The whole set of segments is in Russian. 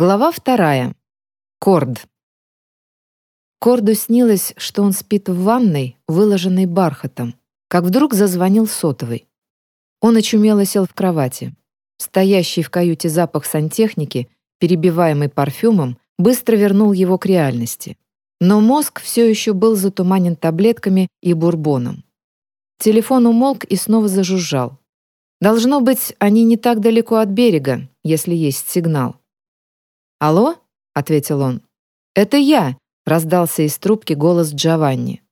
Глава вторая. Корд. Корду снилось, что он спит в ванной, выложенной бархатом, как вдруг зазвонил сотовый. Он очумело сел в кровати. Стоящий в каюте запах сантехники, перебиваемый парфюмом, быстро вернул его к реальности. Но мозг все еще был затуманен таблетками и бурбоном. Телефон умолк и снова зажужжал. Должно быть, они не так далеко от берега, если есть сигнал. «Алло?» — ответил он. «Это я!» — раздался из трубки голос Джованни.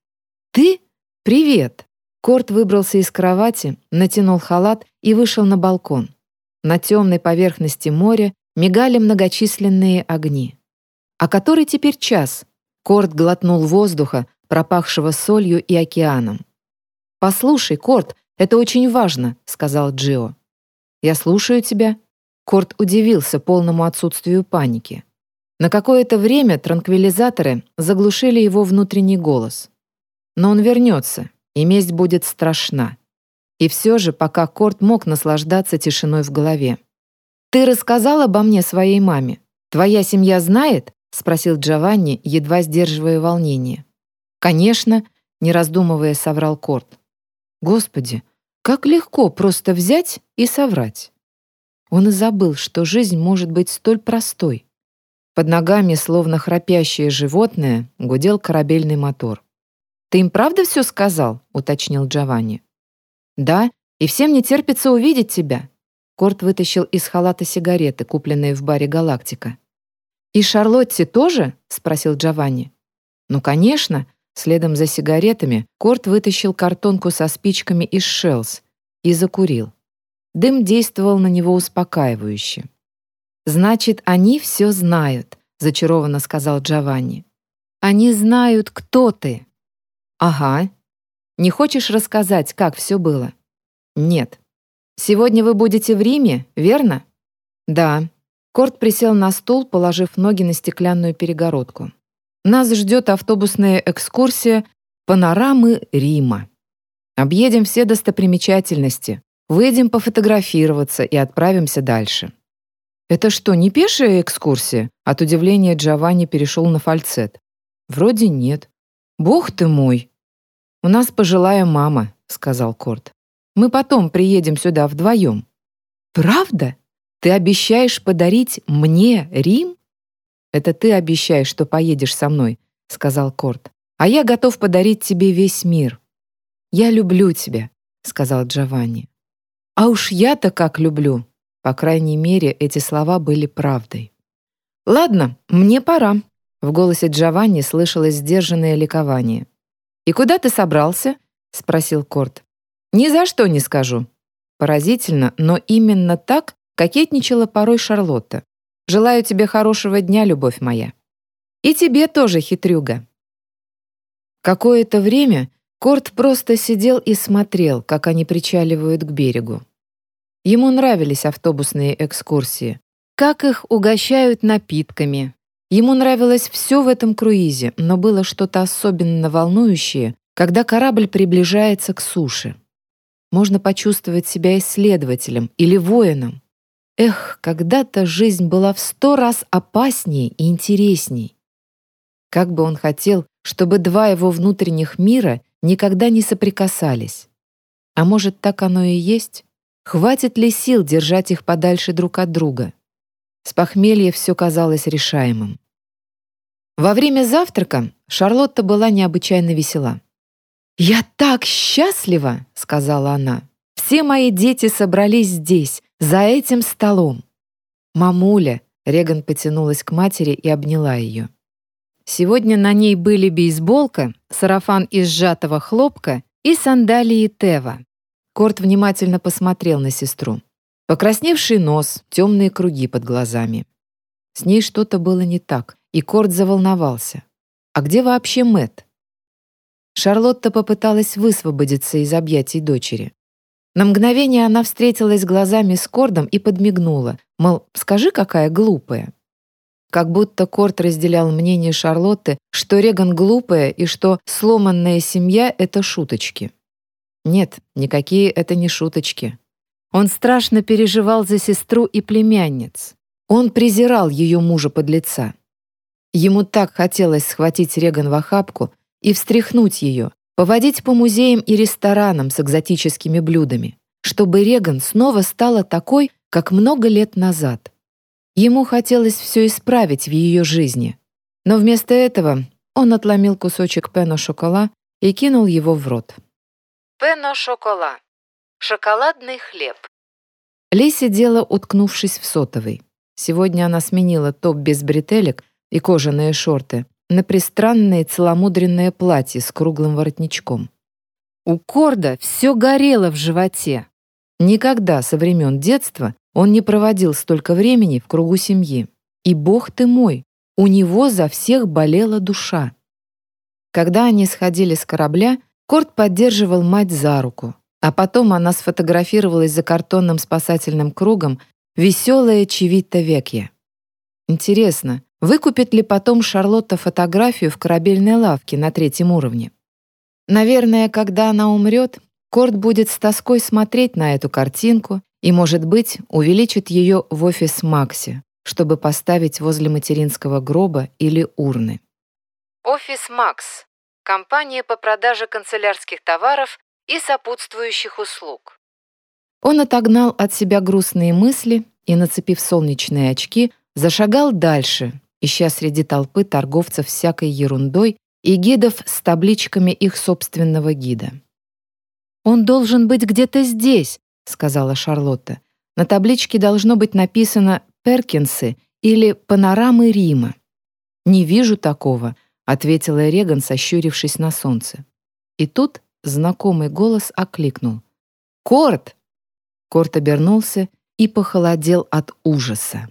«Ты? Привет!» Корт выбрался из кровати, натянул халат и вышел на балкон. На темной поверхности моря мигали многочисленные огни. «А который теперь час?» Корт глотнул воздуха, пропахшего солью и океаном. «Послушай, Корт, это очень важно», — сказал Джио. «Я слушаю тебя», Корт удивился полному отсутствию паники. На какое-то время транквилизаторы заглушили его внутренний голос. Но он вернется, и месть будет страшна. И все же, пока Корт мог наслаждаться тишиной в голове. «Ты рассказал обо мне своей маме? Твоя семья знает?» — спросил Джованни, едва сдерживая волнение. «Конечно», — не раздумывая соврал Корт. «Господи, как легко просто взять и соврать». Он и забыл, что жизнь может быть столь простой. Под ногами, словно храпящее животное, гудел корабельный мотор. «Ты им правда все сказал?» — уточнил Джованни. «Да, и всем не терпится увидеть тебя». Корт вытащил из халата сигареты, купленные в баре «Галактика». «И Шарлотте тоже?» — спросил Джованни. «Ну, конечно». Следом за сигаретами Корт вытащил картонку со спичками из Шелс и закурил. Дым действовал на него успокаивающе. «Значит, они все знают», — зачарованно сказал Джованни. «Они знают, кто ты». «Ага. Не хочешь рассказать, как все было?» «Нет. Сегодня вы будете в Риме, верно?» «Да». Корт присел на стул, положив ноги на стеклянную перегородку. «Нас ждет автобусная экскурсия «Панорамы Рима». Объедем все достопримечательности, Выйдем пофотографироваться и отправимся дальше». «Это что, не пешая экскурсия?» От удивления Джованни перешел на фальцет. «Вроде нет». «Бог ты мой!» «У нас пожилая мама», — сказал Корт. «Мы потом приедем сюда вдвоем». «Правда? Ты обещаешь подарить мне Рим?» «Это ты обещаешь, что поедешь со мной», — сказал Корт. «А я готов подарить тебе весь мир». «Я люблю тебя», — сказал Джованни. А уж я-то как люблю. По крайней мере, эти слова были правдой. «Ладно, мне пора», — в голосе Джованни слышалось сдержанное ликование. «И куда ты собрался?» — спросил Корт. «Ни за что не скажу». Поразительно, но именно так кокетничала порой Шарлотта. «Желаю тебе хорошего дня, любовь моя». «И тебе тоже, хитрюга». Какое-то время Корт просто сидел и смотрел, как они причаливают к берегу. Ему нравились автобусные экскурсии. Как их угощают напитками. Ему нравилось все в этом круизе, но было что-то особенно волнующее, когда корабль приближается к суше. Можно почувствовать себя исследователем или воином. Эх, когда-то жизнь была в сто раз опаснее и интересней. Как бы он хотел, чтобы два его внутренних мира никогда не соприкасались. А может, так оно и есть? Хватит ли сил держать их подальше друг от друга? С похмелья все казалось решаемым. Во время завтрака Шарлотта была необычайно весела. «Я так счастлива!» — сказала она. «Все мои дети собрались здесь, за этим столом». «Мамуля!» — Реган потянулась к матери и обняла ее. Сегодня на ней были бейсболка, сарафан из сжатого хлопка и сандалии Тева. Корт внимательно посмотрел на сестру. Покрасневший нос, темные круги под глазами. С ней что-то было не так, и Корт заволновался. А где вообще Мэт? Шарлотта попыталась высвободиться из объятий дочери. На мгновение она встретилась глазами с Кордом и подмигнула, мол, скажи, какая глупая. Как будто Корт разделял мнение Шарлотты, что Реган глупая и что сломанная семья — это шуточки. Нет, никакие это не шуточки. Он страшно переживал за сестру и племянниц. Он презирал ее мужа-подлеца. Ему так хотелось схватить Реган в охапку и встряхнуть ее, поводить по музеям и ресторанам с экзотическими блюдами, чтобы Реган снова стала такой, как много лет назад. Ему хотелось все исправить в ее жизни, но вместо этого он отломил кусочек пено-шокола и кинул его в рот. Пено-шокола. Шоколадный хлеб. Ли сидела, уткнувшись в сотовый. Сегодня она сменила топ без бретелек и кожаные шорты на пристранное целомудренное платье с круглым воротничком. У Корда все горело в животе. Никогда со времен детства он не проводил столько времени в кругу семьи. И, бог ты мой, у него за всех болела душа. Когда они сходили с корабля, Корт поддерживал мать за руку, а потом она сфотографировалась за картонным спасательным кругом «Веселая Чевита Векья». Интересно, выкупит ли потом Шарлотта фотографию в корабельной лавке на третьем уровне? Наверное, когда она умрет, Корт будет с тоской смотреть на эту картинку и, может быть, увеличит ее в офис Макси, чтобы поставить возле материнского гроба или урны. Офис Макс. Компания по продаже канцелярских товаров и сопутствующих услуг. Он отогнал от себя грустные мысли и, нацепив солнечные очки, зашагал дальше, ища среди толпы торговцев всякой ерундой и гидов с табличками их собственного гида. «Он должен быть где-то здесь», — сказала Шарлотта. «На табличке должно быть написано Перкинсы или панорамы Рима. «Не вижу такого», — ответила Реган, сощурившись на солнце. И тут знакомый голос окликнул. «Корт!» Корт обернулся и похолодел от ужаса.